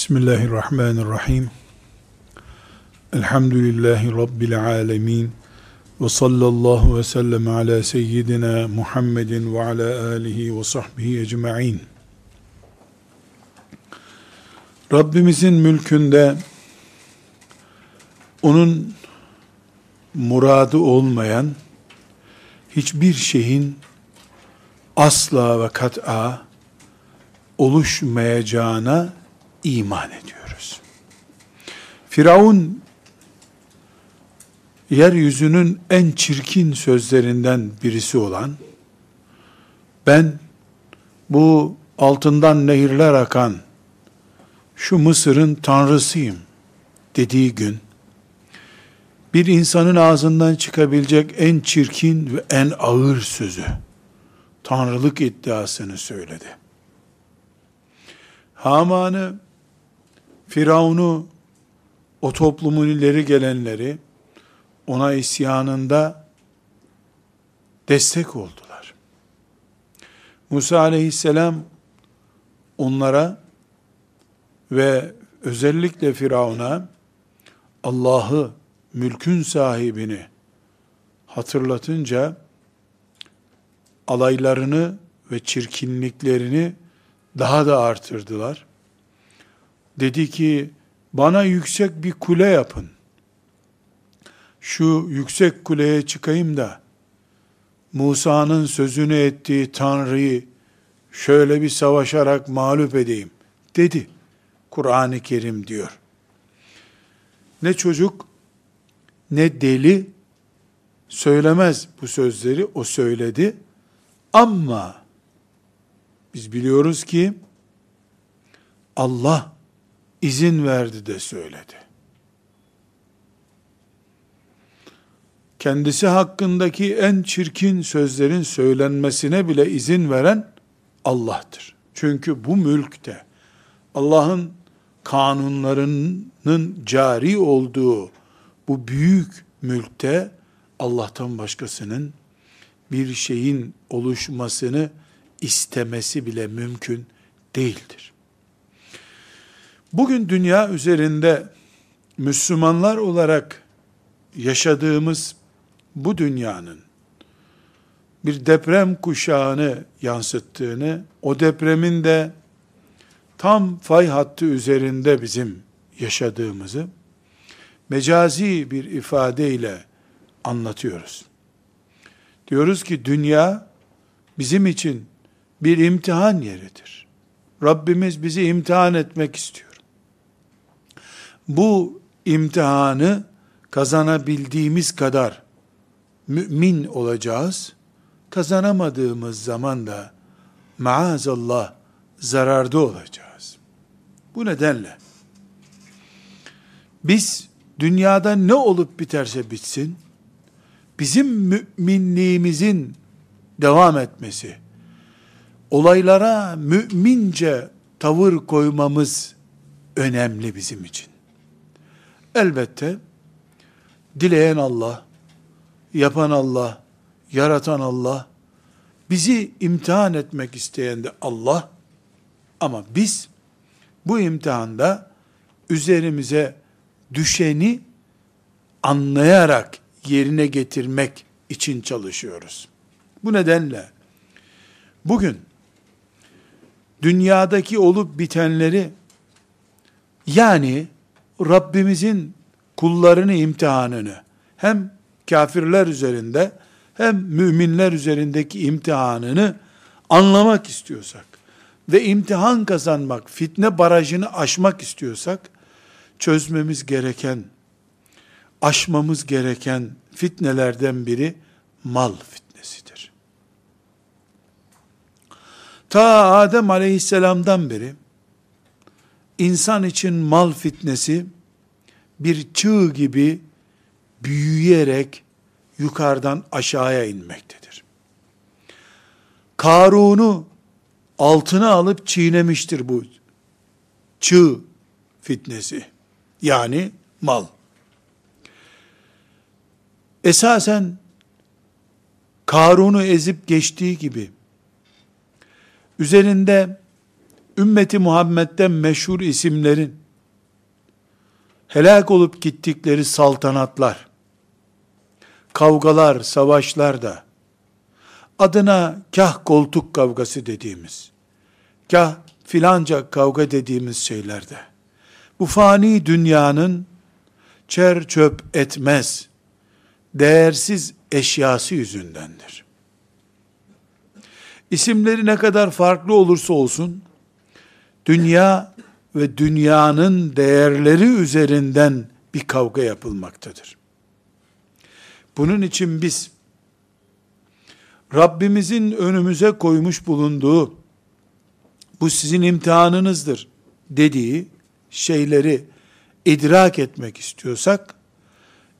Bismillahirrahmanirrahim. Elhamdülillahi Rabbil alemin. Ve sallallahu ve sellem ala seyyidina Muhammedin ve ala alihi ve sahbihi ecma'in. Rabbimizin mülkünde onun muradı olmayan hiçbir şeyin asla ve kat'a oluşmayacağına iman ediyoruz. Firavun yeryüzünün en çirkin sözlerinden birisi olan ben bu altından nehirler akan şu Mısır'ın tanrısıyım dediği gün bir insanın ağzından çıkabilecek en çirkin ve en ağır sözü tanrılık iddiasını söyledi. Haman'ı Firavun'u, o toplumun ileri gelenleri ona isyanında destek oldular. Musa aleyhisselam onlara ve özellikle Firavun'a Allah'ı, mülkün sahibini hatırlatınca alaylarını ve çirkinliklerini daha da artırdılar. Dedi ki bana yüksek bir kule yapın. Şu yüksek kuleye çıkayım da Musa'nın sözünü ettiği Tanrı'yı şöyle bir savaşarak mağlup edeyim dedi. Kur'an-ı Kerim diyor. Ne çocuk ne deli söylemez bu sözleri o söyledi. Ama biz biliyoruz ki Allah izin verdi de söyledi. Kendisi hakkındaki en çirkin sözlerin söylenmesine bile izin veren Allah'tır. Çünkü bu mülkte Allah'ın kanunlarının cari olduğu bu büyük mülkte Allah'tan başkasının bir şeyin oluşmasını istemesi bile mümkün değildir. Bugün dünya üzerinde Müslümanlar olarak yaşadığımız bu dünyanın bir deprem kuşağını yansıttığını, o depremin de tam fay hattı üzerinde bizim yaşadığımızı mecazi bir ifadeyle anlatıyoruz. Diyoruz ki dünya bizim için bir imtihan yeridir. Rabbimiz bizi imtihan etmek istiyor. Bu imtihanı kazanabildiğimiz kadar mümin olacağız. Kazanamadığımız zaman da maazallah zararda olacağız. Bu nedenle biz dünyada ne olup biterse bitsin, bizim müminliğimizin devam etmesi, olaylara mümince tavır koymamız önemli bizim için. Elbette dileyen Allah, yapan Allah, yaratan Allah, bizi imtihan etmek isteyen de Allah ama biz bu imtihanda üzerimize düşeni anlayarak yerine getirmek için çalışıyoruz. Bu nedenle bugün dünyadaki olup bitenleri yani Rabbimizin kullarını imtihanını hem kafirler üzerinde hem müminler üzerindeki imtihanını anlamak istiyorsak ve imtihan kazanmak, fitne barajını aşmak istiyorsak çözmemiz gereken, aşmamız gereken fitnelerden biri mal fitnesidir. Ta Adem aleyhisselamdan beri insan için mal fitnesi bir çığ gibi büyüyerek yukarıdan aşağıya inmektedir. Karun'u altına alıp çiğnemiştir bu çığ fitnesi. Yani mal. Esasen Karun'u ezip geçtiği gibi üzerinde ümmeti Muhammed'den meşhur isimlerin helak olup gittikleri saltanatlar, kavgalar, savaşlar da adına kah koltuk kavgası dediğimiz, kah filanca kavga dediğimiz şeylerde bu fani dünyanın çer çöp etmez, değersiz eşyası yüzündendir. İsimleri ne kadar farklı olursa olsun, dünya ve dünyanın değerleri üzerinden bir kavga yapılmaktadır. Bunun için biz Rabbimizin önümüze koymuş bulunduğu bu sizin imtihanınızdır dediği şeyleri idrak etmek istiyorsak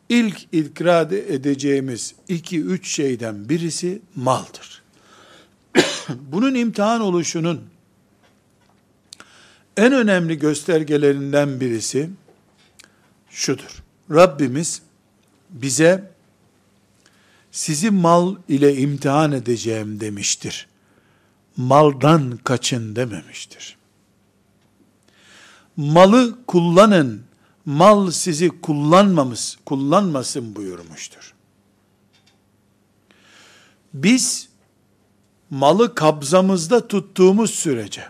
ilk idrak edeceğimiz iki üç şeyden birisi maldır. Bunun imtihan oluşunun en önemli göstergelerinden birisi şudur. Rabbimiz bize sizi mal ile imtihan edeceğim demiştir. Maldan kaçın dememiştir. Malı kullanın, mal sizi kullanmamız, kullanmasın buyurmuştur. Biz malı kabzamızda tuttuğumuz sürece,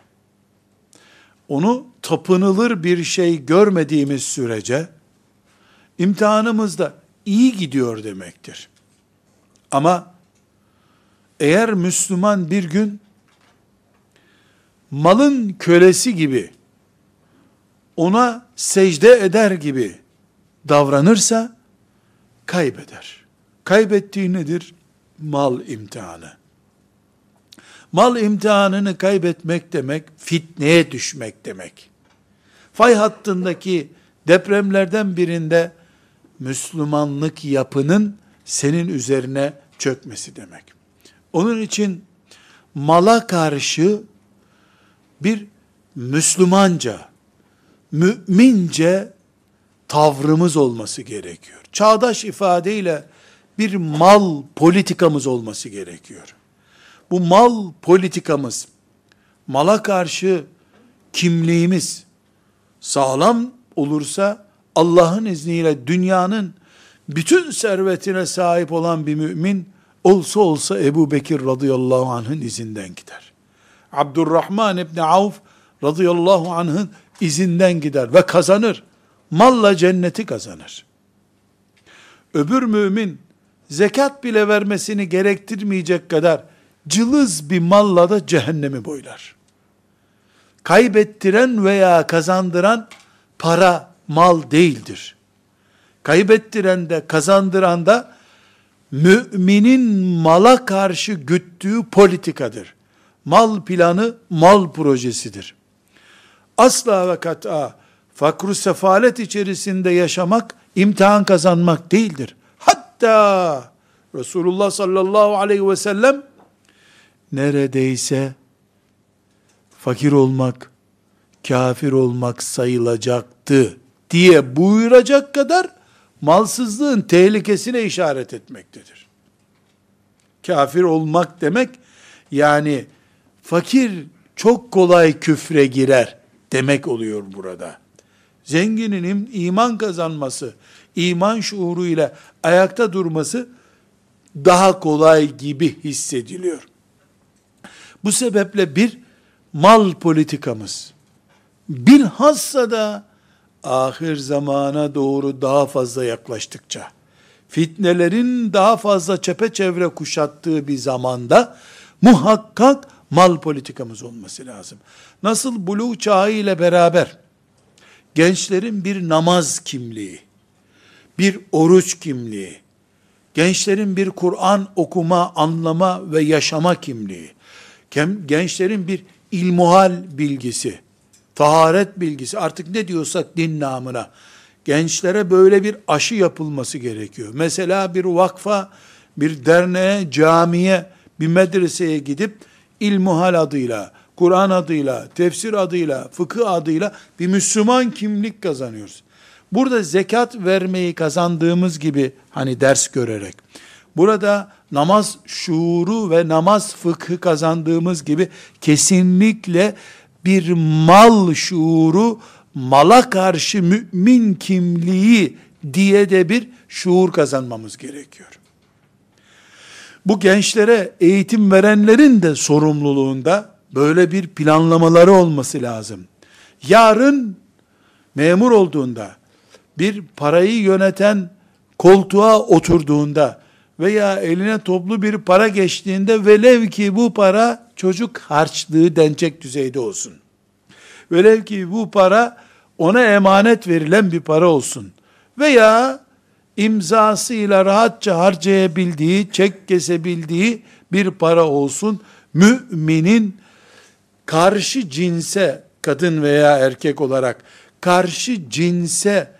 onu tapınılır bir şey görmediğimiz sürece, imtihanımız da iyi gidiyor demektir. Ama eğer Müslüman bir gün malın kölesi gibi ona secde eder gibi davranırsa kaybeder. Kaybettiği nedir? Mal imtihanı. Mal imtihanını kaybetmek demek, fitneye düşmek demek. Fay hattındaki depremlerden birinde Müslümanlık yapının senin üzerine çökmesi demek. Onun için mala karşı bir Müslümanca, mümince tavrımız olması gerekiyor. Çağdaş ifadeyle bir mal politikamız olması gerekiyor. Bu mal politikamız, mala karşı kimliğimiz sağlam olursa Allah'ın izniyle dünyanın bütün servetine sahip olan bir mümin olsa olsa Ebu Bekir radıyallahu anh'ın izinden gider. Abdurrahman İbni Avf radıyallahu anh'ın izinden gider ve kazanır. Malla cenneti kazanır. Öbür mümin zekat bile vermesini gerektirmeyecek kadar cılız bir malla da cehennemi boylar. Kaybettiren veya kazandıran para, mal değildir. Kaybettiren de kazandıran da müminin mala karşı güttüğü politikadır. Mal planı, mal projesidir. Asla ve kat'a fakru sefalet içerisinde yaşamak, imtihan kazanmak değildir. Hatta Resulullah sallallahu aleyhi ve sellem neredeyse fakir olmak, kafir olmak sayılacaktı diye buyuracak kadar malsızlığın tehlikesine işaret etmektedir. Kafir olmak demek yani fakir çok kolay küfre girer demek oluyor burada. Zenginin iman kazanması, iman şuuruyla ayakta durması daha kolay gibi hissediliyor. Bu sebeple bir mal politikamız, bilhassa da ahir zamana doğru daha fazla yaklaştıkça, fitnelerin daha fazla çepeçevre kuşattığı bir zamanda, muhakkak mal politikamız olması lazım. Nasıl buluğ çağı ile beraber, gençlerin bir namaz kimliği, bir oruç kimliği, gençlerin bir Kur'an okuma, anlama ve yaşama kimliği, gençlerin bir ilmuhal bilgisi, taharet bilgisi, artık ne diyorsak din namına, gençlere böyle bir aşı yapılması gerekiyor. Mesela bir vakfa, bir derneğe, camiye, bir medreseye gidip ilmuhal adıyla, Kur'an adıyla, tefsir adıyla, fıkıh adıyla bir Müslüman kimlik kazanıyoruz. Burada zekat vermeyi kazandığımız gibi hani ders görerek, burada namaz şuuru ve namaz fıkhı kazandığımız gibi kesinlikle bir mal şuuru, mala karşı mümin kimliği diye de bir şuur kazanmamız gerekiyor. Bu gençlere eğitim verenlerin de sorumluluğunda böyle bir planlamaları olması lazım. Yarın memur olduğunda, bir parayı yöneten koltuğa oturduğunda veya eline toplu bir para geçtiğinde velev ki bu para çocuk harçlığı denecek düzeyde olsun. Velev ki bu para ona emanet verilen bir para olsun. Veya imzasıyla rahatça harcayabildiği, çek kesebildiği bir para olsun. Müminin karşı cinse, kadın veya erkek olarak karşı cinse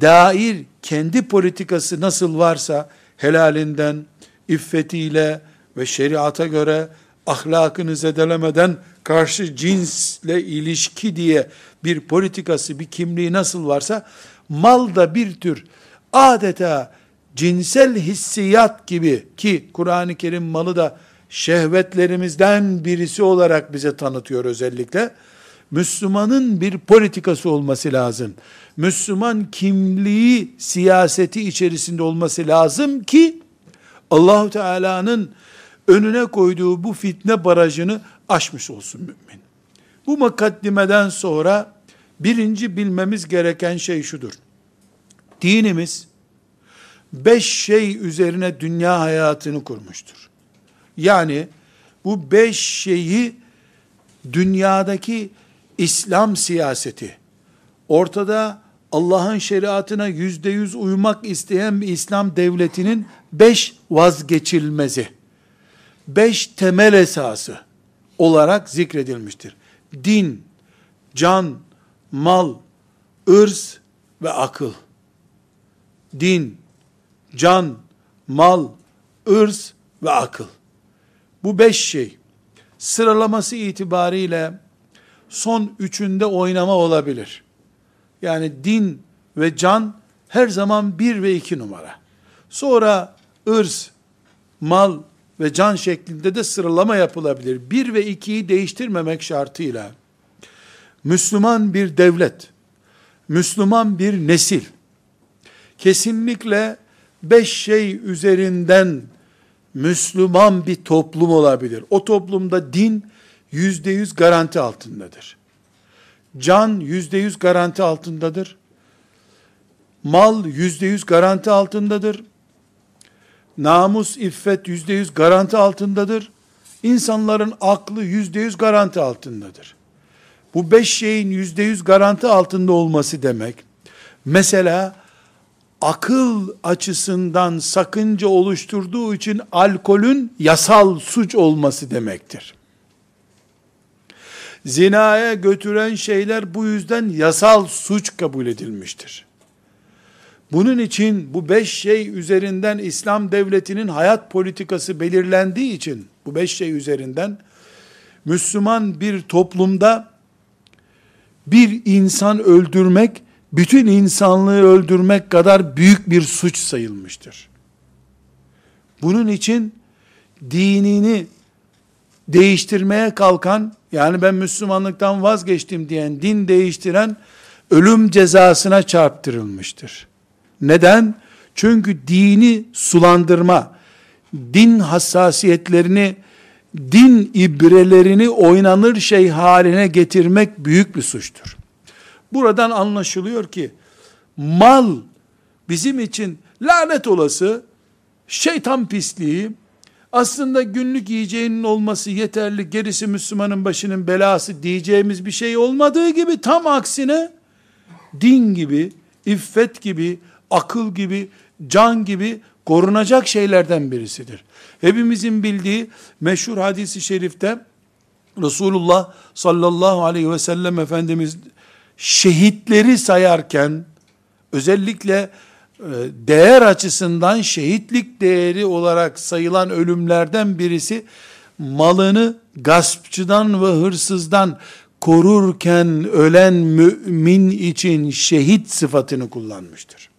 dair kendi politikası nasıl varsa helalinden, iffetiyle ve şeriata göre ahlakını zedelemeden karşı cinsle ilişki diye bir politikası, bir kimliği nasıl varsa mal da bir tür adeta cinsel hissiyat gibi ki Kur'an-ı Kerim malı da şehvetlerimizden birisi olarak bize tanıtıyor özellikle. Müslümanın bir politikası olması lazım. Müslüman kimliği siyaseti içerisinde olması lazım ki Allahu Teala'nın önüne koyduğu bu fitne barajını aşmış olsun mümin. Bu mukaddimeden sonra birinci bilmemiz gereken şey şudur. Dinimiz beş şey üzerine dünya hayatını kurmuştur. Yani bu beş şeyi dünyadaki İslam siyaseti, ortada Allah'ın şeriatına yüzde yüz uymak isteyen bir İslam devletinin beş vazgeçilmezi, beş temel esası olarak zikredilmiştir. Din, can, mal, ırz ve akıl. Din, can, mal, ırz ve akıl. Bu beş şey sıralaması itibariyle son üçünde oynama olabilir. Yani din ve can her zaman bir ve iki numara. Sonra ırz, mal ve can şeklinde de sıralama yapılabilir. Bir ve ikiyi değiştirmemek şartıyla Müslüman bir devlet, Müslüman bir nesil, kesinlikle beş şey üzerinden Müslüman bir toplum olabilir. O toplumda din yüzde yüz garanti altındadır. Can yüzde yüz garanti altındadır. Mal yüzde yüz garanti altındadır. Namus, iffet yüzde yüz garanti altındadır. İnsanların aklı yüzde yüz garanti altındadır. Bu beş şeyin yüzde yüz garanti altında olması demek, mesela akıl açısından sakınca oluşturduğu için alkolün yasal suç olması demektir. Zinaya götüren şeyler bu yüzden yasal suç kabul edilmiştir. Bunun için bu beş şey üzerinden İslam devletinin hayat politikası belirlendiği için bu beş şey üzerinden Müslüman bir toplumda bir insan öldürmek bütün insanlığı öldürmek kadar büyük bir suç sayılmıştır. Bunun için dinini değiştirmeye kalkan, yani ben Müslümanlıktan vazgeçtim diyen, din değiştiren, ölüm cezasına çarptırılmıştır. Neden? Çünkü dini sulandırma, din hassasiyetlerini, din ibrelerini oynanır şey haline getirmek büyük bir suçtur. Buradan anlaşılıyor ki mal bizim için lanet olası şeytan pisliği aslında günlük yiyeceğinin olması yeterli gerisi Müslümanın başının belası diyeceğimiz bir şey olmadığı gibi tam aksine din gibi, iffet gibi, akıl gibi, can gibi korunacak şeylerden birisidir. Hepimizin bildiği meşhur hadisi şerifte Resulullah sallallahu aleyhi ve sellem Efendimiz şehitleri sayarken özellikle değer açısından şehitlik değeri olarak sayılan ölümlerden birisi malını gaspçıdan ve hırsızdan korurken ölen mümin için şehit sıfatını kullanmıştır.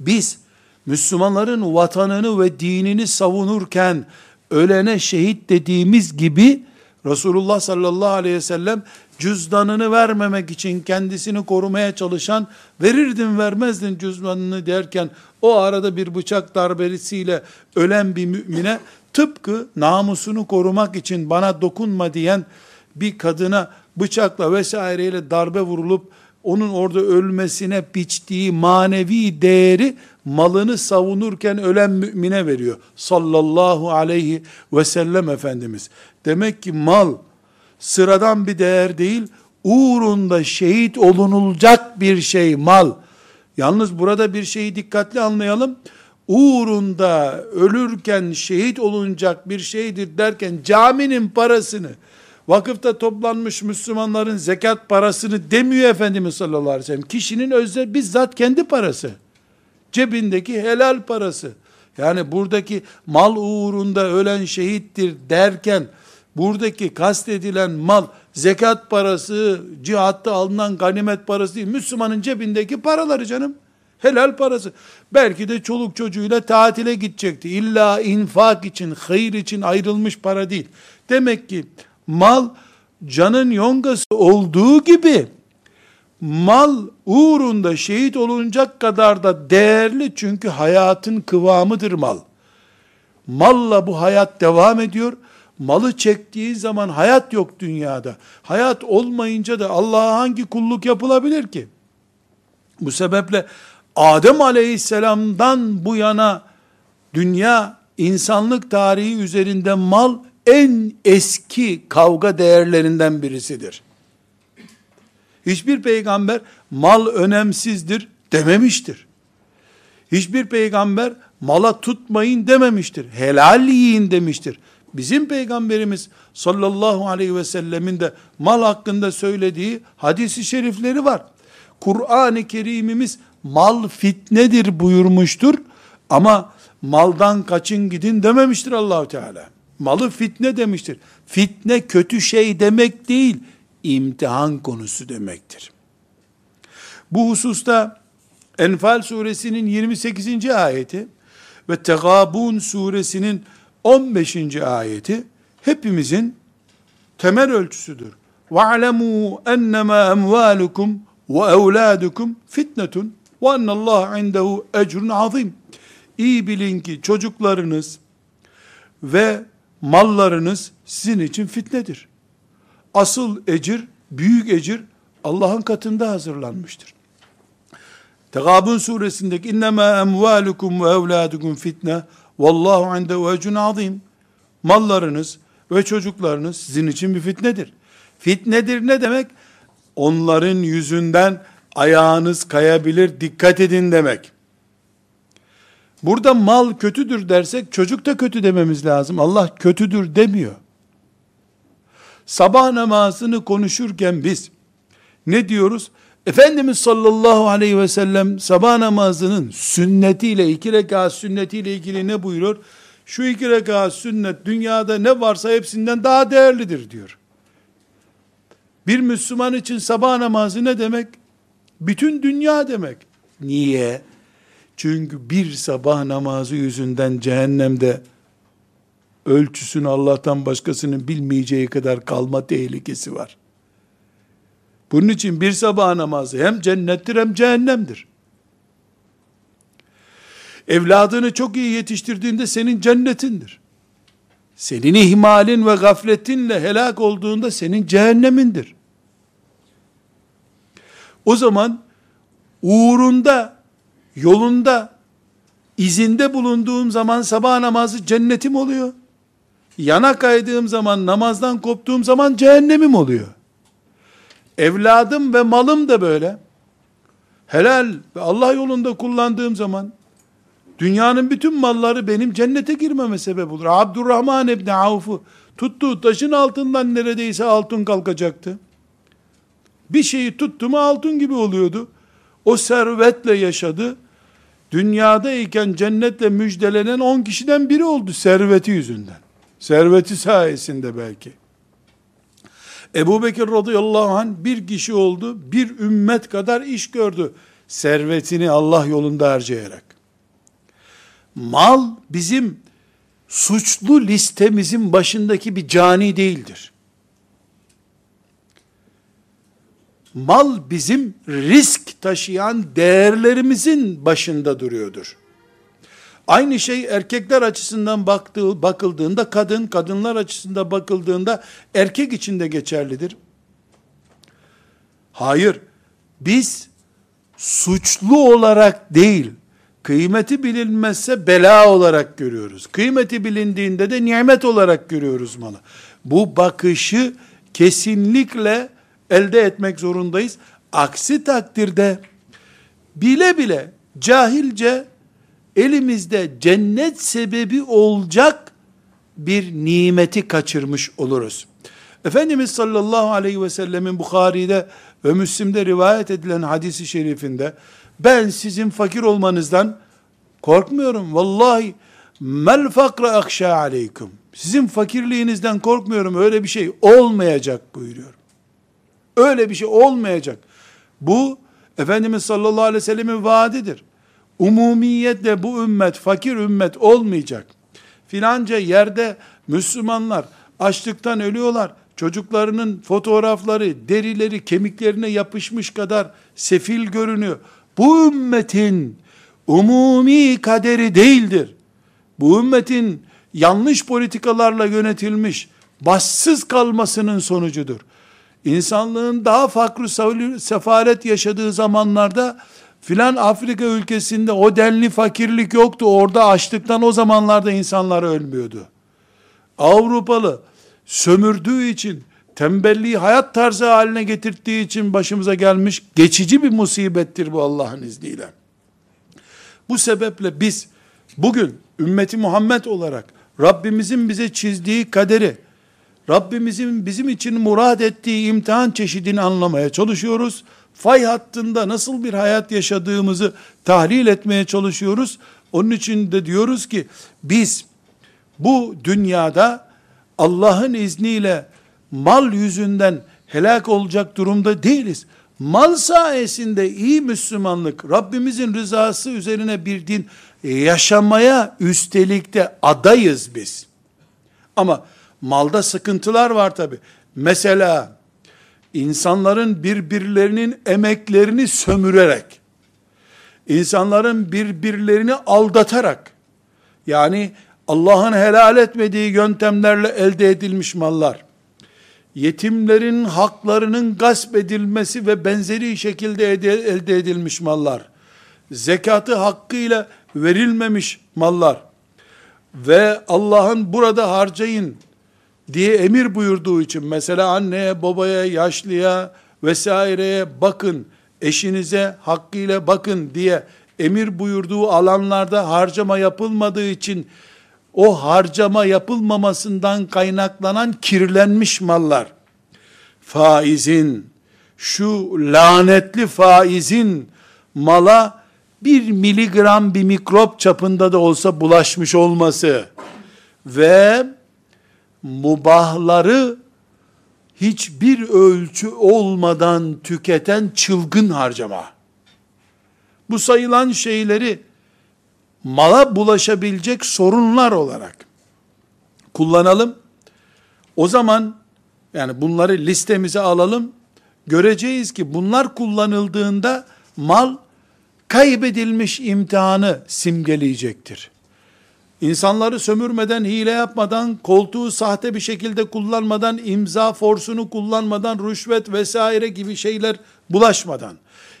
Biz Müslümanların vatanını ve dinini savunurken ölene şehit dediğimiz gibi Resulullah sallallahu aleyhi ve sellem cüzdanını vermemek için kendisini korumaya çalışan verirdin vermezdin cüzdanını derken o arada bir bıçak darbesiyle ölen bir mümine tıpkı namusunu korumak için bana dokunma diyen bir kadına bıçakla vesaireyle darbe vurulup onun orada ölmesine biçtiği manevi değeri malını savunurken ölen mümine veriyor. Sallallahu aleyhi ve sellem Efendimiz. Demek ki mal sıradan bir değer değil, uğrunda şehit olunulacak bir şey mal. Yalnız burada bir şeyi dikkatli anlayalım. Uğrunda ölürken şehit olunacak bir şeydir derken caminin parasını, vakıfta toplanmış Müslümanların zekat parasını demiyor Efendimiz sallallahu aleyhi ve sellem. Kişinin özel bizzat kendi parası. Cebindeki helal parası. Yani buradaki mal uğrunda ölen şehittir derken buradaki kastedilen mal zekat parası, cihatta alınan ganimet parası değil. Müslümanın cebindeki paraları canım. Helal parası. Belki de çoluk çocuğuyla tatile gidecekti. İlla infak için, hayır için ayrılmış para değil. Demek ki mal canın yongası olduğu gibi mal uğrunda şehit olunacak kadar da değerli çünkü hayatın kıvamıdır mal. Malla bu hayat devam ediyor. Malı çektiği zaman hayat yok dünyada. Hayat olmayınca da Allah'a hangi kulluk yapılabilir ki? Bu sebeple Adem aleyhisselamdan bu yana dünya insanlık tarihi üzerinde mal en eski kavga değerlerinden birisidir. Hiçbir peygamber mal önemsizdir dememiştir. Hiçbir peygamber mala tutmayın dememiştir. Helal yiyin demiştir. Bizim peygamberimiz sallallahu aleyhi ve sellemin de mal hakkında söylediği hadisi şerifleri var. Kur'an-ı Kerimimiz mal fitnedir buyurmuştur. Ama maldan kaçın gidin dememiştir Allahu Teala. Malı fitne demiştir. Fitne kötü şey demek değil, imtihan konusu demektir. Bu hususta Enfal suresinin 28. ayeti ve Tegabun suresinin 15. ayeti hepimizin temel ölçüsüdür. وَعْلَمُوا اَنَّمَا اَمْوَالُكُمْ وَاَوْلَادُكُمْ fitnetun ve ennallâhe indehu ecrun azim. İyi bilin ki çocuklarınız ve mallarınız sizin için fitnedir. Asıl ecir, büyük ecir Allah'ın katında hazırlanmıştır. Tegabun suresindeki innema emvalukum ve evladukum fitne vallahu indehu ecrun azim. Mallarınız ve çocuklarınız sizin için bir fitnedir. Fitnedir ne demek? Onların yüzünden ayağınız kayabilir, dikkat edin demek. Burada mal kötüdür dersek çocuk da kötü dememiz lazım. Allah kötüdür demiyor. Sabah namazını konuşurken biz ne diyoruz? Efendimiz sallallahu aleyhi ve sellem sabah namazının sünnetiyle, iki rekat sünnetiyle ilgili ne buyuruyor? Şu iki rekat sünnet dünyada ne varsa hepsinden daha değerlidir diyor. Bir Müslüman için sabah namazı ne demek? Bütün dünya demek. Niye? Çünkü bir sabah namazı yüzünden cehennemde ölçüsünü Allah'tan başkasının bilmeyeceği kadar kalma tehlikesi var. Bunun için bir sabah namazı hem cennettir hem cehennemdir. Evladını çok iyi yetiştirdiğinde senin cennetindir. Senin ihmalin ve gafletinle helak olduğunda senin cehennemindir. O zaman uğrunda yolunda, izinde bulunduğum zaman sabah namazı cennetim oluyor. Yana kaydığım zaman, namazdan koptuğum zaman cehennemim oluyor. Evladım ve malım da böyle. Helal ve Allah yolunda kullandığım zaman, dünyanın bütün malları benim cennete girmeme sebep olur. Abdurrahman İbni Avf'u tuttuğu taşın altından neredeyse altın kalkacaktı. Bir şeyi tuttu mu altın gibi oluyordu. O servetle yaşadı. Dünyadayken cennetle müjdelenen 10 kişiden biri oldu serveti yüzünden. Serveti sayesinde belki. Ebu Bekir radıyallahu anh bir kişi oldu, bir ümmet kadar iş gördü. Servetini Allah yolunda harcayarak. Mal bizim suçlu listemizin başındaki bir cani değildir. Mal bizim risk taşıyan değerlerimizin başında duruyordur. Aynı şey erkekler açısından baktığı, bakıldığında kadın, kadınlar açısından bakıldığında erkek için de geçerlidir. Hayır, biz suçlu olarak değil, kıymeti bilinmezse bela olarak görüyoruz. Kıymeti bilindiğinde de nimet olarak görüyoruz malı. Bu bakışı kesinlikle elde etmek zorundayız. Aksi takdirde bile bile cahilce elimizde cennet sebebi olacak bir nimeti kaçırmış oluruz. Efendimiz sallallahu aleyhi ve sellemin Bukhari'de ve Müslim'de rivayet edilen hadisi şerifinde ben sizin fakir olmanızdan korkmuyorum. Vallahi mel fakra akşa aleykum. Sizin fakirliğinizden korkmuyorum. Öyle bir şey olmayacak buyuruyor. Öyle bir şey olmayacak. Bu Efendimiz sallallahu aleyhi ve sellemin vaadidir. Umumiyetle bu ümmet fakir ümmet olmayacak. Filanca yerde Müslümanlar açlıktan ölüyorlar. Çocuklarının fotoğrafları, derileri kemiklerine yapışmış kadar sefil görünüyor. Bu ümmetin umumi kaderi değildir. Bu ümmetin yanlış politikalarla yönetilmiş, başsız kalmasının sonucudur. İnsanlığın daha farklı sefalet yaşadığı zamanlarda filan Afrika ülkesinde o denli fakirlik yoktu. Orada açlıktan o zamanlarda insanlar ölmüyordu. Avrupalı sömürdüğü için, tembelliği hayat tarzı haline getirdiği için başımıza gelmiş geçici bir musibettir bu Allah'ın izniyle. Bu sebeple biz bugün ümmeti Muhammed olarak Rabbimizin bize çizdiği kaderi, Rabbimizin bizim için murad ettiği imtihan çeşidini anlamaya çalışıyoruz. Fay hattında nasıl bir hayat yaşadığımızı tahlil etmeye çalışıyoruz. Onun için de diyoruz ki biz bu dünyada Allah'ın izniyle mal yüzünden helak olacak durumda değiliz. Mal sayesinde iyi Müslümanlık, Rabbimizin rızası üzerine bir din yaşamaya üstelik de adayız biz. Ama malda sıkıntılar var tabi. Mesela insanların birbirlerinin emeklerini sömürerek, insanların birbirlerini aldatarak, yani Allah'ın helal etmediği yöntemlerle elde edilmiş mallar, yetimlerin haklarının gasp edilmesi ve benzeri şekilde elde edilmiş mallar, zekatı hakkıyla verilmemiş mallar ve Allah'ın burada harcayın diye emir buyurduğu için mesela anneye, babaya, yaşlıya vesaireye bakın, eşinize hakkıyla bakın diye emir buyurduğu alanlarda harcama yapılmadığı için o harcama yapılmamasından kaynaklanan kirlenmiş mallar, faizin, şu lanetli faizin mala bir miligram bir mikrop çapında da olsa bulaşmış olması ve mubahları hiçbir ölçü olmadan tüketen çılgın harcama. Bu sayılan şeyleri mala bulaşabilecek sorunlar olarak kullanalım. O zaman yani bunları listemize alalım. Göreceğiz ki bunlar kullanıldığında mal kaybedilmiş imtihanı simgeleyecektir. İnsanları sömürmeden, hile yapmadan, koltuğu sahte bir şekilde kullanmadan, imza forsunu kullanmadan, rüşvet vesaire gibi şeyler bulaşmadan,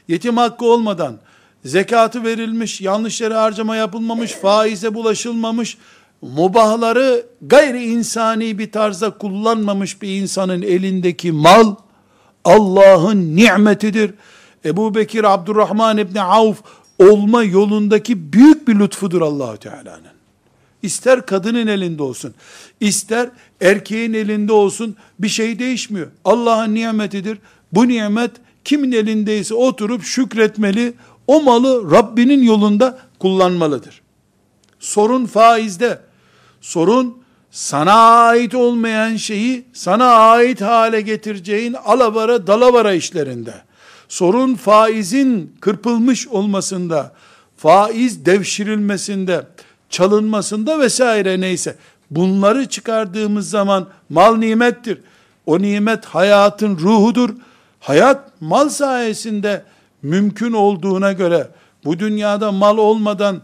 yetim hakkı olmadan, zekatı verilmiş, yanlış yere harcama yapılmamış, faize bulaşılmamış, mubahları gayri insani bir tarzda kullanmamış bir insanın elindeki mal, Allah'ın nimetidir. Ebu Bekir Abdurrahman İbni Avf olma yolundaki büyük bir lütfudur Allahu Teala'nın. İster kadının elinde olsun, ister erkeğin elinde olsun bir şey değişmiyor. Allah'ın nimetidir. Bu nimet kimin elindeyse oturup şükretmeli, o malı Rabbinin yolunda kullanmalıdır. Sorun faizde. Sorun sana ait olmayan şeyi sana ait hale getireceğin alavara dalavara işlerinde. Sorun faizin kırpılmış olmasında, faiz devşirilmesinde, çalınmasında vesaire neyse. Bunları çıkardığımız zaman mal nimettir. O nimet hayatın ruhudur. Hayat mal sayesinde mümkün olduğuna göre bu dünyada mal olmadan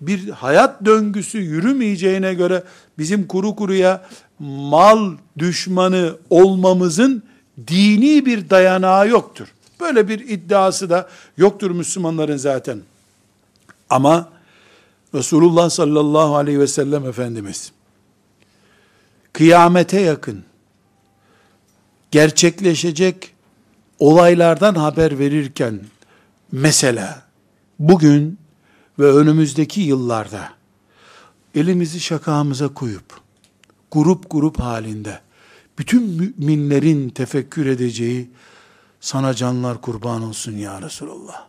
bir hayat döngüsü yürümeyeceğine göre bizim kuru kuruya mal düşmanı olmamızın dini bir dayanağı yoktur. Böyle bir iddiası da yoktur Müslümanların zaten. Ama Resulullah sallallahu aleyhi ve sellem Efendimiz kıyamete yakın gerçekleşecek olaylardan haber verirken mesela bugün ve önümüzdeki yıllarda elimizi şakağımıza koyup grup grup halinde bütün müminlerin tefekkür edeceği sana canlar kurban olsun ya Resulallah.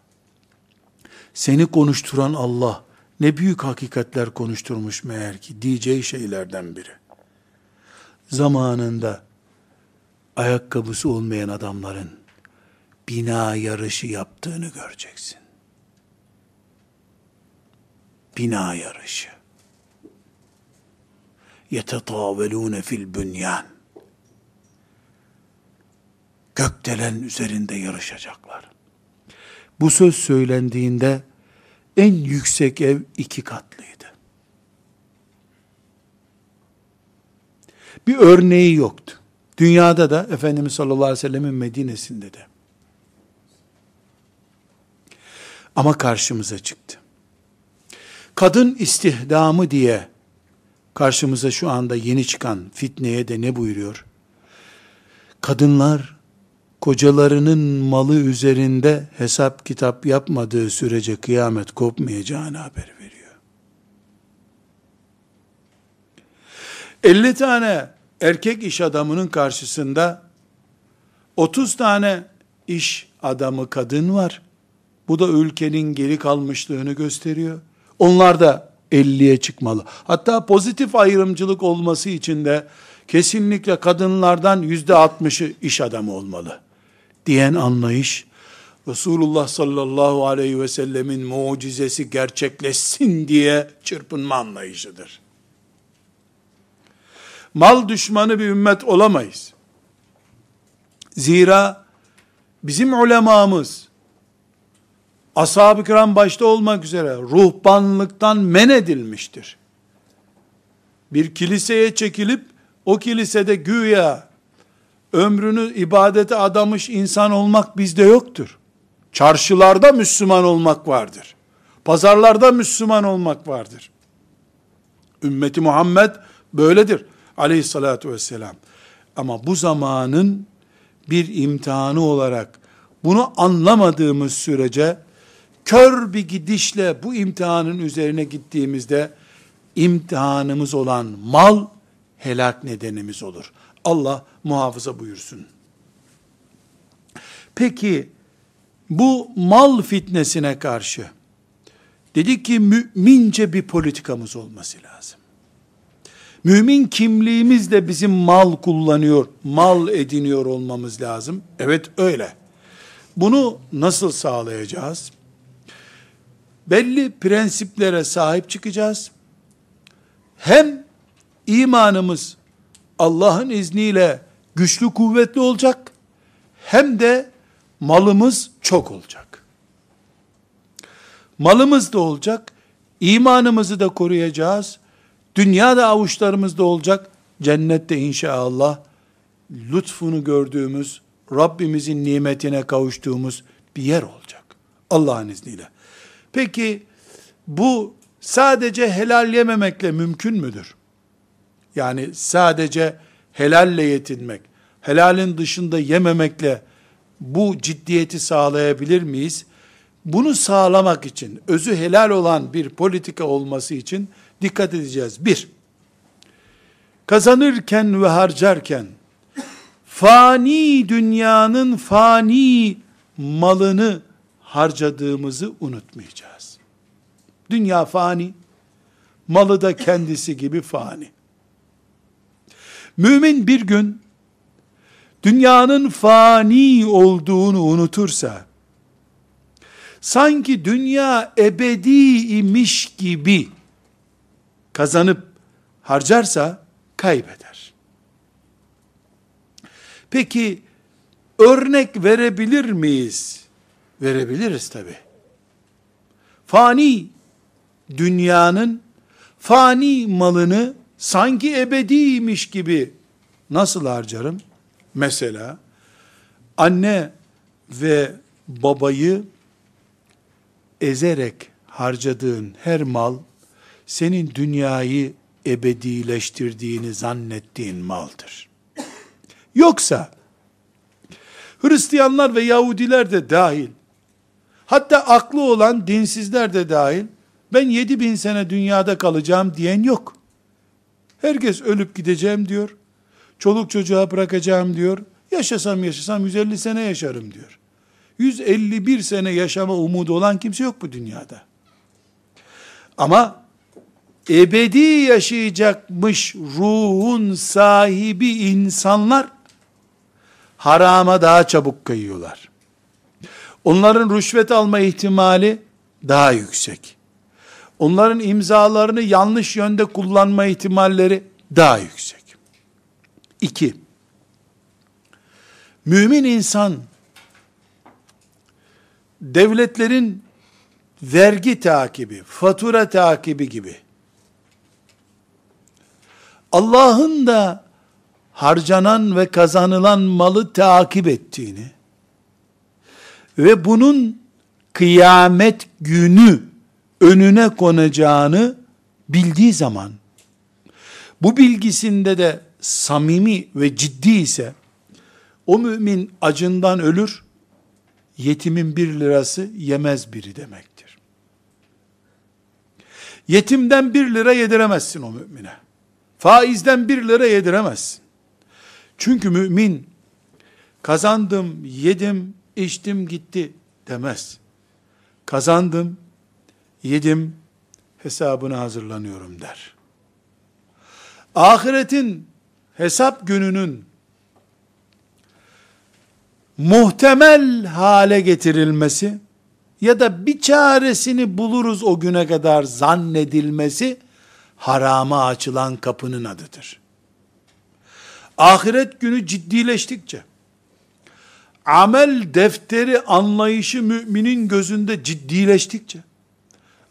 Seni konuşturan Allah ne büyük hakikatler konuşturmuş meğer ki diyeceği şeylerden biri. Zamanında ayakkabısı olmayan adamların bina yarışı yaptığını göreceksin. Bina yarışı. Yetetavelûne fil bünyan. Gökdelen üzerinde yarışacaklar. Bu söz söylendiğinde en yüksek ev iki katlıydı. Bir örneği yoktu. Dünyada da Efendimiz sallallahu aleyhi ve sellemin Medine'sinde de. Ama karşımıza çıktı. Kadın istihdamı diye karşımıza şu anda yeni çıkan fitneye de ne buyuruyor? Kadınlar kocalarının malı üzerinde hesap kitap yapmadığı sürece kıyamet kopmayacağını haber veriyor. 50 tane erkek iş adamının karşısında 30 tane iş adamı kadın var. Bu da ülkenin geri kalmışlığını gösteriyor. Onlar da 50'ye çıkmalı. Hatta pozitif ayrımcılık olması için de kesinlikle kadınlardan yüzde 60'ı iş adamı olmalı. Diyen anlayış, Resulullah sallallahu aleyhi ve sellemin mucizesi gerçekleşsin diye çırpınma anlayışıdır. Mal düşmanı bir ümmet olamayız. Zira bizim ulemamız, ashab-ı kiram başta olmak üzere ruhbanlıktan men edilmiştir. Bir kiliseye çekilip o kilisede güya ömrünü ibadete adamış insan olmak bizde yoktur. Çarşılarda Müslüman olmak vardır. Pazarlarda Müslüman olmak vardır. Ümmeti Muhammed böyledir aleyhissalatu vesselam. Ama bu zamanın bir imtihanı olarak bunu anlamadığımız sürece kör bir gidişle bu imtihanın üzerine gittiğimizde imtihanımız olan mal helak nedenimiz olur. Allah muhafaza buyursun. Peki bu mal fitnesine karşı dedik ki mümince bir politikamız olması lazım. Mümin kimliğimiz de bizim mal kullanıyor, mal ediniyor olmamız lazım. Evet öyle. Bunu nasıl sağlayacağız? Belli prensiplere sahip çıkacağız. Hem imanımız Allah'ın izniyle güçlü kuvvetli olacak, hem de malımız çok olacak. Malımız da olacak, imanımızı da koruyacağız, Dünya da avuçlarımızda olacak. Cennette inşallah lütfunu gördüğümüz, Rabbimizin nimetine kavuştuğumuz bir yer olacak. Allah'ın izniyle. Peki bu sadece helal yememekle mümkün müdür? Yani sadece helalle yetinmek, helalin dışında yememekle bu ciddiyeti sağlayabilir miyiz? Bunu sağlamak için, özü helal olan bir politika olması için dikkat edeceğiz. Bir, kazanırken ve harcarken, fani dünyanın fani malını harcadığımızı unutmayacağız. Dünya fani, malı da kendisi gibi fani. Mümin bir gün dünyanın fani olduğunu unutursa, sanki dünya ebedi imiş gibi kazanıp harcarsa kaybeder. Peki örnek verebilir miyiz? Verebiliriz tabi. Fani dünyanın fani malını sanki ebediymiş gibi nasıl harcarım? Mesela anne ve babayı ezerek harcadığın her mal senin dünyayı ebedileştirdiğini zannettiğin maldır. Yoksa Hristiyanlar ve Yahudiler de dahil, hatta aklı olan dinsizler de dahil, ben yedi bin sene dünyada kalacağım diyen yok. Herkes ölüp gideceğim diyor. Çoluk çocuğa bırakacağım diyor. Yaşasam yaşasam 150 sene yaşarım diyor. 151 sene yaşama umudu olan kimse yok bu dünyada. Ama ebedi yaşayacakmış ruhun sahibi insanlar harama daha çabuk kayıyorlar. Onların rüşvet alma ihtimali daha yüksek. Onların imzalarını yanlış yönde kullanma ihtimalleri daha yüksek. İki, mümin insan, devletlerin vergi takibi, fatura takibi gibi, Allah'ın da harcanan ve kazanılan malı takip ettiğini ve bunun kıyamet günü önüne konacağını bildiği zaman bu bilgisinde de samimi ve ciddi ise o mümin acından ölür, yetimin bir lirası yemez biri demektir. Yetimden bir lira yediremezsin o mümine. Faizden bir lira yediremezsin. Çünkü mümin kazandım, yedim, içtim gitti demez. Kazandım, yedim, hesabını hazırlanıyorum der. Ahiretin hesap gününün muhtemel hale getirilmesi ya da bir çaresini buluruz o güne kadar zannedilmesi harama açılan kapının adıdır. Ahiret günü ciddileştikçe amel defteri anlayışı müminin gözünde ciddileştikçe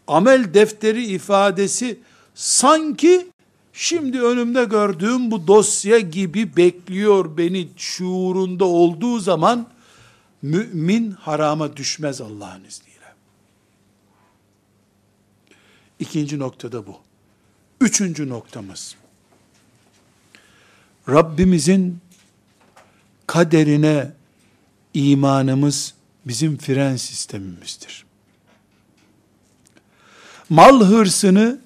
amel defteri ifadesi sanki şimdi önümde gördüğüm bu dosya gibi bekliyor beni şuurunda olduğu zaman mümin harama düşmez Allah'ın izniyle. İkinci noktada bu. Üçüncü noktamız. Rabbimizin kaderine imanımız bizim fren sistemimizdir. Mal hırsını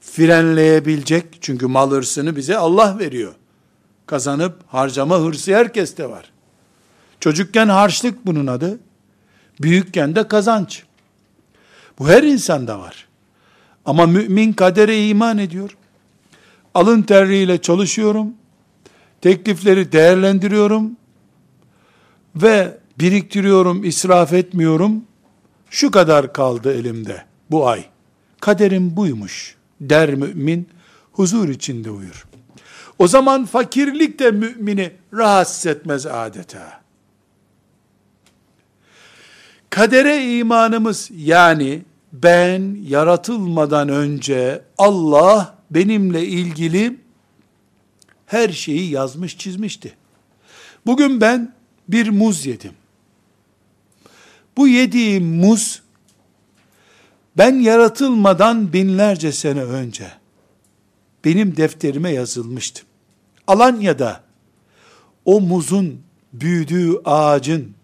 frenleyebilecek, çünkü mal hırsını bize Allah veriyor. Kazanıp harcama hırsı herkeste var. Çocukken harçlık bunun adı. Büyükken de kazanç. Bu her insanda var. Ama mümin kadere iman ediyor. Alın terriyle çalışıyorum. Teklifleri değerlendiriyorum. Ve biriktiriyorum, israf etmiyorum. Şu kadar kaldı elimde bu ay. Kaderim buymuş der mümin, huzur içinde uyur. O zaman fakirlik de mümini rahatsız etmez adeta. Kadere imanımız yani ben yaratılmadan önce Allah benimle ilgili her şeyi yazmış çizmişti. Bugün ben bir muz yedim. Bu yediğim muz ben yaratılmadan binlerce sene önce benim defterime yazılmıştı. Alanya'da o muzun büyüdüğü ağacın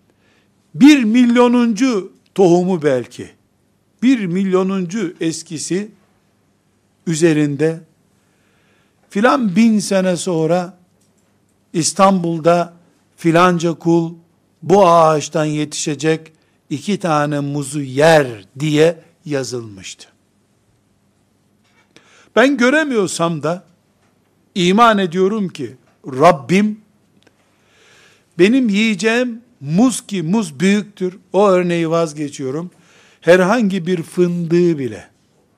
bir milyonuncu tohumu belki, bir milyonuncu eskisi üzerinde filan bin sene sonra İstanbul'da filanca kul bu ağaçtan yetişecek iki tane muzu yer diye yazılmıştı. Ben göremiyorsam da iman ediyorum ki Rabbim benim yiyeceğim muz ki muz büyüktür. O örneği vazgeçiyorum. Herhangi bir fındığı bile,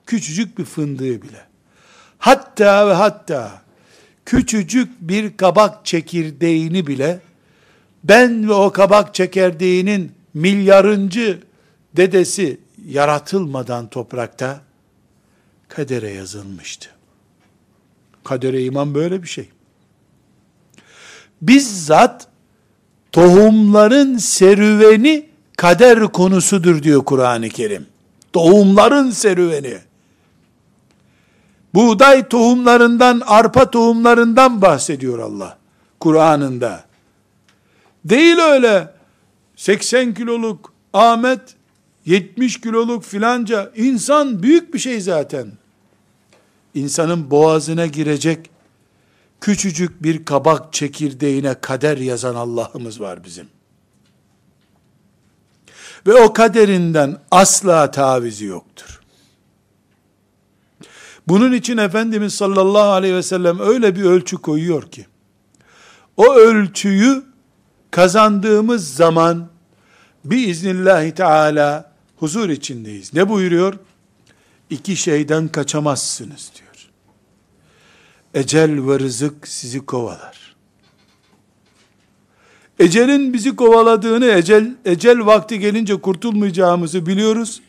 küçücük bir fındığı bile, hatta ve hatta küçücük bir kabak çekirdeğini bile ben ve o kabak çekirdeğinin milyarıncı dedesi yaratılmadan toprakta kadere yazılmıştı. Kadere iman böyle bir şey. Bizzat tohumların serüveni kader konusudur diyor Kur'an-ı Kerim. Tohumların serüveni. Buğday tohumlarından, arpa tohumlarından bahsediyor Allah Kur'an'ında. Değil öyle 80 kiloluk Ahmet 70 kiloluk filanca insan büyük bir şey zaten. İnsanın boğazına girecek küçücük bir kabak çekirdeğine kader yazan Allah'ımız var bizim. Ve o kaderinden asla tavizi yoktur. Bunun için Efendimiz sallallahu aleyhi ve sellem öyle bir ölçü koyuyor ki, o ölçüyü kazandığımız zaman biiznillahü teala huzur içindeyiz. Ne buyuruyor? İki şeyden kaçamazsınız diyor. Ecel ve rızık sizi kovalar. Ecelin bizi kovaladığını, ecel, ecel vakti gelince kurtulmayacağımızı biliyoruz.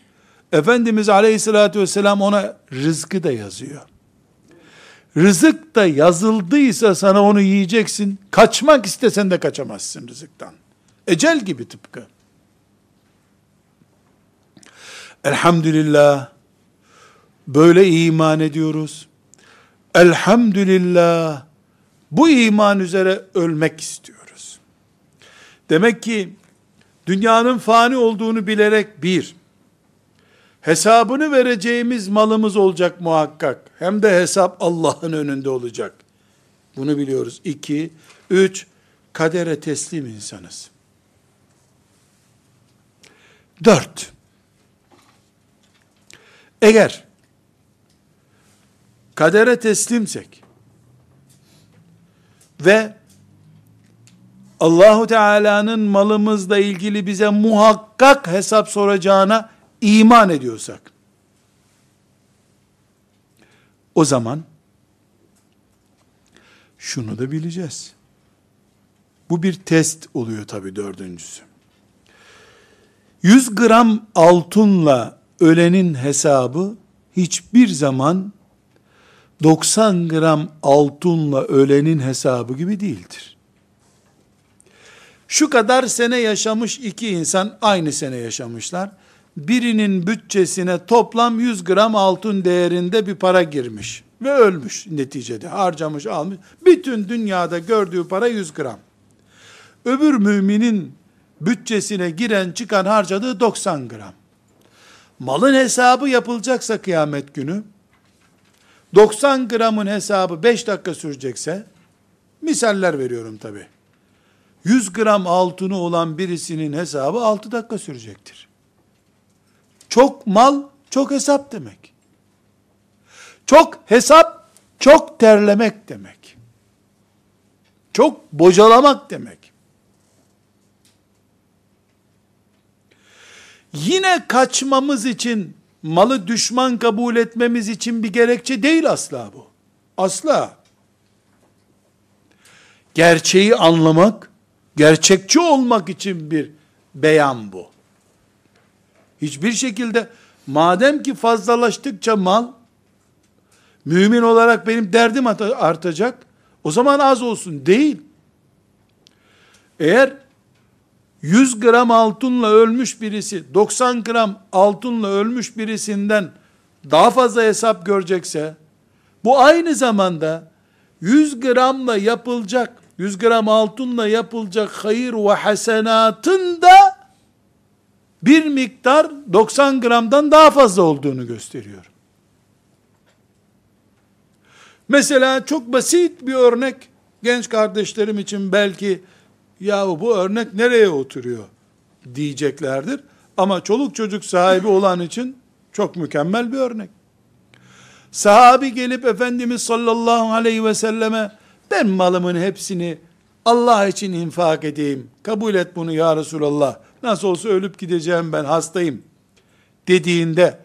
Efendimiz aleyhissalatü vesselam ona rızkı da yazıyor. Rızık da yazıldıysa sana onu yiyeceksin. Kaçmak istesen de kaçamazsın rızıktan. Ecel gibi tıpkı. Elhamdülillah böyle iman ediyoruz. Elhamdülillah bu iman üzere ölmek istiyoruz. Demek ki dünyanın fani olduğunu bilerek bir, hesabını vereceğimiz malımız olacak muhakkak. Hem de hesap Allah'ın önünde olacak. Bunu biliyoruz. İki, üç, kadere teslim insanız. Dört, eğer kadere teslimsek ve Allahu Teala'nın malımızla ilgili bize muhakkak hesap soracağına iman ediyorsak o zaman şunu da bileceğiz. Bu bir test oluyor tabi dördüncüsü. 100 gram altınla ölenin hesabı hiçbir zaman 90 gram altınla ölenin hesabı gibi değildir. Şu kadar sene yaşamış iki insan aynı sene yaşamışlar. Birinin bütçesine toplam 100 gram altın değerinde bir para girmiş ve ölmüş neticede harcamış almış. Bütün dünyada gördüğü para 100 gram. Öbür müminin bütçesine giren çıkan harcadığı 90 gram. Malın hesabı yapılacaksa kıyamet günü 90 gramın hesabı 5 dakika sürecekse, misaller veriyorum tabi. 100 gram altını olan birisinin hesabı 6 dakika sürecektir. Çok mal, çok hesap demek. Çok hesap, çok terlemek demek. Çok bocalamak demek. Yine kaçmamız için malı düşman kabul etmemiz için bir gerekçe değil asla bu. Asla. Gerçeği anlamak, gerçekçi olmak için bir beyan bu. Hiçbir şekilde madem ki fazlalaştıkça mal mümin olarak benim derdim artacak o zaman az olsun değil. Eğer 100 gram altınla ölmüş birisi 90 gram altınla ölmüş birisinden daha fazla hesap görecekse bu aynı zamanda 100 gramla yapılacak 100 gram altınla yapılacak hayır ve hasenatın da bir miktar 90 gramdan daha fazla olduğunu gösteriyor. Mesela çok basit bir örnek genç kardeşlerim için belki yahu bu örnek nereye oturuyor diyeceklerdir. Ama çoluk çocuk sahibi olan için çok mükemmel bir örnek. Sahabi gelip Efendimiz sallallahu aleyhi ve selleme ben malımın hepsini Allah için infak edeyim. Kabul et bunu ya Resulallah. Nasıl olsa ölüp gideceğim ben hastayım. Dediğinde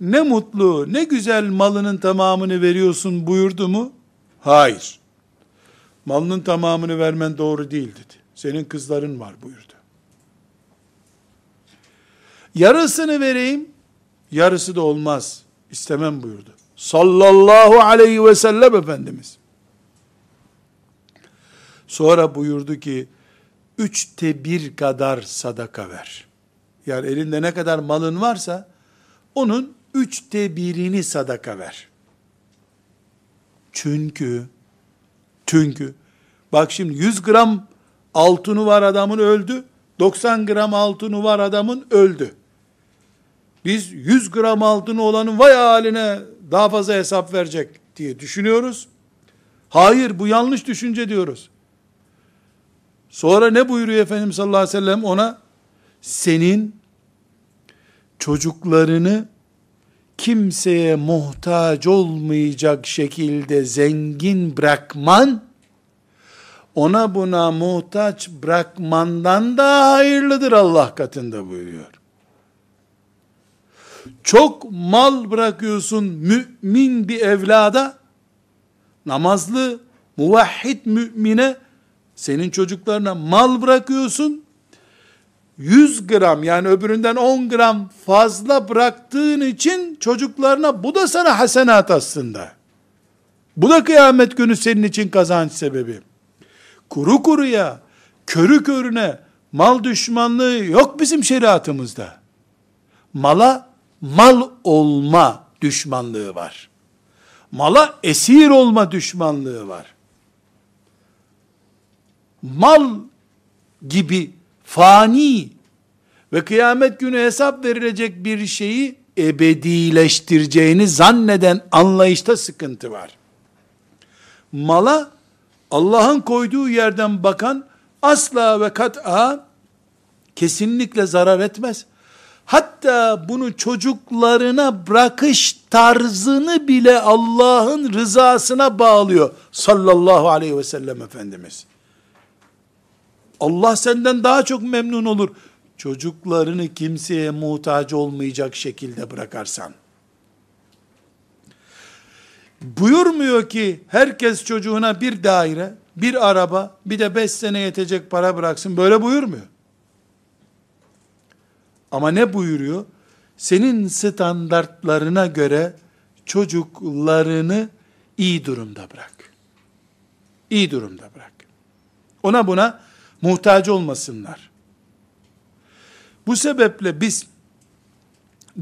ne mutlu ne güzel malının tamamını veriyorsun buyurdu mu? Hayır malının tamamını vermen doğru değil dedi. Senin kızların var buyurdu. Yarısını vereyim, yarısı da olmaz. İstemem buyurdu. Sallallahu aleyhi ve sellem Efendimiz. Sonra buyurdu ki, üçte bir kadar sadaka ver. Yani elinde ne kadar malın varsa, onun üçte birini sadaka ver. Çünkü, çünkü, bak şimdi 100 gram altını var adamın öldü, 90 gram altını var adamın öldü. Biz 100 gram altını olanın vay haline daha fazla hesap verecek diye düşünüyoruz. Hayır bu yanlış düşünce diyoruz. Sonra ne buyuruyor Efendimiz sallallahu aleyhi ve sellem ona? Senin çocuklarını kimseye muhtaç olmayacak şekilde zengin bırakman, ona buna muhtaç bırakmandan daha hayırlıdır Allah katında buyuruyor. Çok mal bırakıyorsun mümin bir evlada, namazlı, muvahhid mümine, senin çocuklarına mal bırakıyorsun, 100 gram yani öbüründen 10 gram fazla bıraktığın için çocuklarına bu da sana hasenat aslında. Bu da kıyamet günü senin için kazanç sebebi. Kuru kuruya, körü körüne mal düşmanlığı yok bizim şeriatımızda. Mala mal olma düşmanlığı var. Mala esir olma düşmanlığı var. Mal gibi fani ve kıyamet günü hesap verilecek bir şeyi ebedileştireceğini zanneden anlayışta sıkıntı var. Mala Allah'ın koyduğu yerden bakan asla ve kat'a kesinlikle zarar etmez. Hatta bunu çocuklarına bırakış tarzını bile Allah'ın rızasına bağlıyor sallallahu aleyhi ve sellem Efendimiz. Allah senden daha çok memnun olur. Çocuklarını kimseye muhtaç olmayacak şekilde bırakarsan. Buyurmuyor ki herkes çocuğuna bir daire, bir araba, bir de beş sene yetecek para bıraksın. Böyle buyurmuyor. Ama ne buyuruyor? Senin standartlarına göre çocuklarını iyi durumda bırak. İyi durumda bırak. Ona buna muhtaç olmasınlar. Bu sebeple biz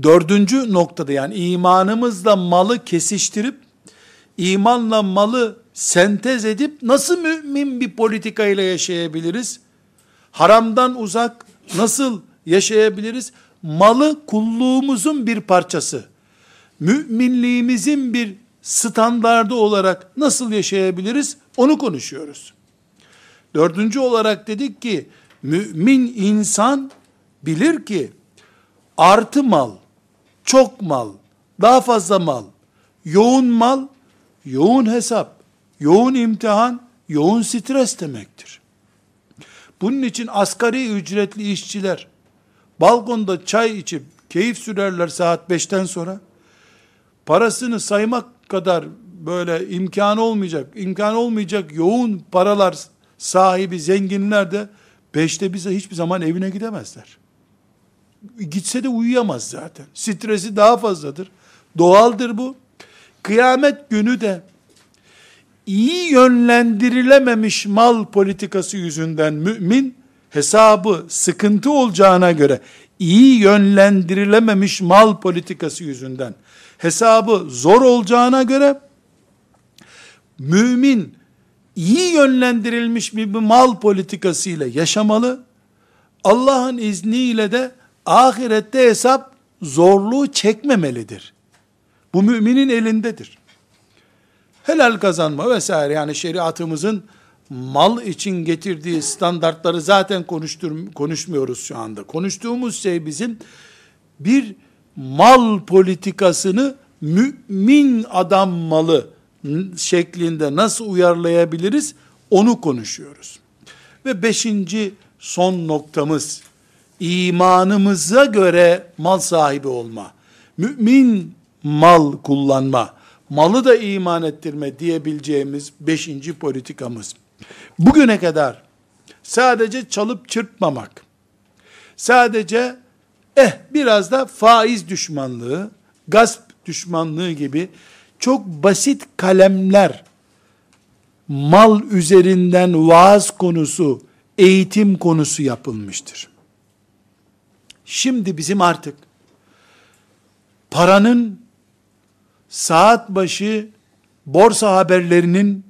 dördüncü noktada yani imanımızla malı kesiştirip imanla malı sentez edip nasıl mümin bir politika ile yaşayabiliriz? Haramdan uzak nasıl yaşayabiliriz? Malı kulluğumuzun bir parçası. Müminliğimizin bir standardı olarak nasıl yaşayabiliriz? Onu konuşuyoruz. Dördüncü olarak dedik ki, mümin insan bilir ki, artı mal, çok mal, daha fazla mal, yoğun mal, yoğun hesap, yoğun imtihan, yoğun stres demektir. Bunun için asgari ücretli işçiler, balkonda çay içip, keyif sürerler saat beşten sonra, parasını saymak kadar böyle imkan olmayacak, imkan olmayacak yoğun paralar sahibi zenginler de beşte bize hiçbir zaman evine gidemezler. Gitse de uyuyamaz zaten. Stresi daha fazladır. Doğaldır bu. Kıyamet günü de iyi yönlendirilememiş mal politikası yüzünden mümin hesabı sıkıntı olacağına göre iyi yönlendirilememiş mal politikası yüzünden hesabı zor olacağına göre mümin iyi yönlendirilmiş bir mal politikası ile yaşamalı. Allah'ın izniyle de ahirette hesap zorluğu çekmemelidir. Bu müminin elindedir. Helal kazanma vesaire yani şeriatımızın mal için getirdiği standartları zaten konuştur, konuşmuyoruz şu anda. Konuştuğumuz şey bizim bir mal politikasını mümin adam malı şeklinde nasıl uyarlayabiliriz onu konuşuyoruz. Ve beşinci son noktamız imanımıza göre mal sahibi olma. Mümin mal kullanma. Malı da iman ettirme diyebileceğimiz beşinci politikamız. Bugüne kadar Sadece çalıp çırpmamak. Sadece eh biraz da faiz düşmanlığı, gasp düşmanlığı gibi çok basit kalemler mal üzerinden vaaz konusu, eğitim konusu yapılmıştır. Şimdi bizim artık paranın saat başı borsa haberlerinin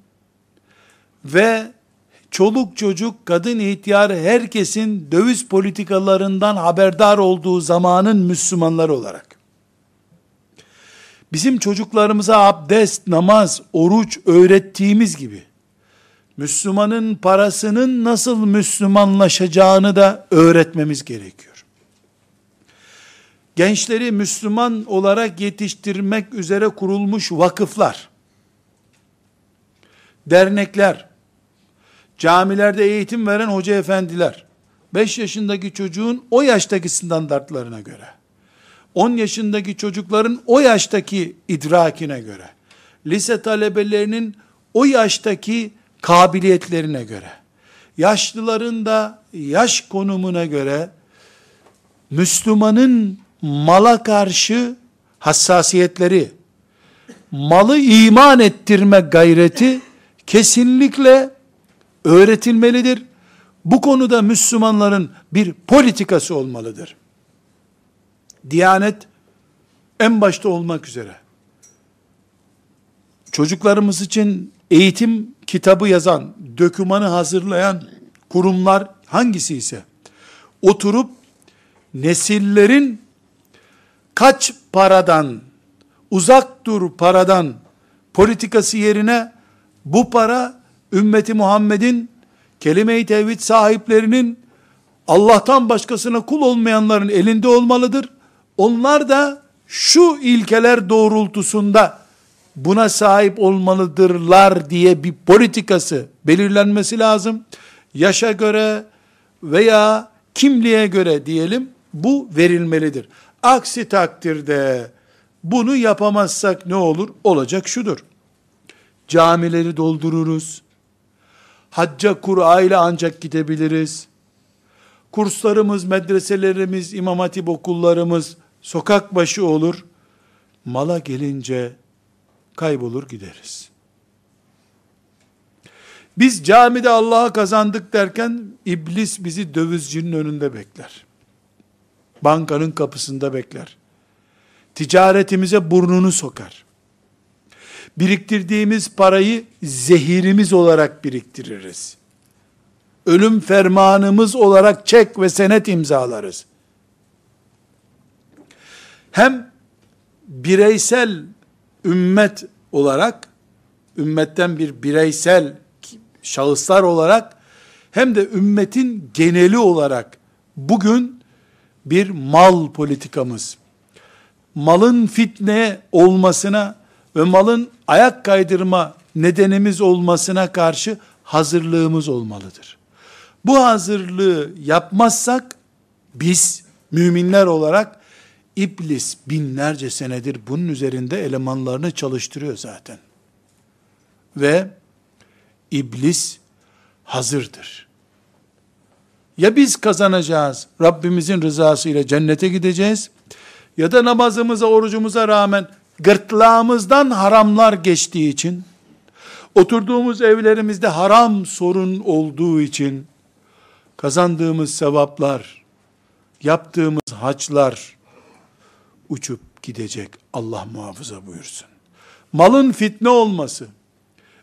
ve çoluk çocuk, kadın ihtiyar herkesin döviz politikalarından haberdar olduğu zamanın Müslümanları olarak bizim çocuklarımıza abdest, namaz, oruç öğrettiğimiz gibi Müslümanın parasının nasıl Müslümanlaşacağını da öğretmemiz gerekiyor. Gençleri Müslüman olarak yetiştirmek üzere kurulmuş vakıflar, dernekler, camilerde eğitim veren hoca efendiler, 5 yaşındaki çocuğun o yaştaki standartlarına göre, 10 yaşındaki çocukların o yaştaki idrakine göre, lise talebelerinin o yaştaki kabiliyetlerine göre, yaşlıların da yaş konumuna göre, Müslümanın mala karşı hassasiyetleri, malı iman ettirme gayreti kesinlikle öğretilmelidir. Bu konuda Müslümanların bir politikası olmalıdır. Diyanet en başta olmak üzere çocuklarımız için eğitim kitabı yazan, dökümanı hazırlayan kurumlar hangisi ise oturup nesillerin kaç paradan uzak dur paradan politikası yerine bu para ümmeti Muhammed'in kelime-i tevhid sahiplerinin Allah'tan başkasına kul olmayanların elinde olmalıdır. Onlar da şu ilkeler doğrultusunda buna sahip olmalıdırlar diye bir politikası belirlenmesi lazım. Yaşa göre veya kimliğe göre diyelim bu verilmelidir. Aksi takdirde bunu yapamazsak ne olur? Olacak şudur. Camileri doldururuz. Hacca Kur'a ile ancak gidebiliriz. Kurslarımız, medreselerimiz, imam hatip okullarımız sokak başı olur. Mala gelince kaybolur gideriz. Biz camide Allah'a kazandık derken iblis bizi dövizcinin önünde bekler. Bankanın kapısında bekler. Ticaretimize burnunu sokar. Biriktirdiğimiz parayı zehirimiz olarak biriktiririz. Ölüm fermanımız olarak çek ve senet imzalarız. Hem bireysel ümmet olarak, ümmetten bir bireysel şahıslar olarak, hem de ümmetin geneli olarak bugün bir mal politikamız, malın fitne olmasına ve malın ayak kaydırma nedenimiz olmasına karşı hazırlığımız olmalıdır. Bu hazırlığı yapmazsak biz müminler olarak iblis binlerce senedir bunun üzerinde elemanlarını çalıştırıyor zaten. Ve iblis hazırdır. Ya biz kazanacağız, Rabbimizin rızası ile cennete gideceğiz, ya da namazımıza, orucumuza rağmen gırtlağımızdan haramlar geçtiği için, oturduğumuz evlerimizde haram sorun olduğu için, kazandığımız sevaplar, yaptığımız haçlar uçup gidecek. Allah muhafaza buyursun. Malın fitne olması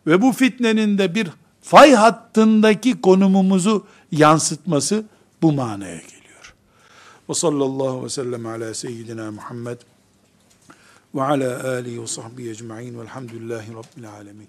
ve bu fitnenin de bir fay hattındaki konumumuzu yansıtması bu manaya geliyor. Ve sallallahu ve sellem ala seyyidina Muhammed ve ala alihi ve sahbihi ecma'in velhamdülillahi rabbil alemin.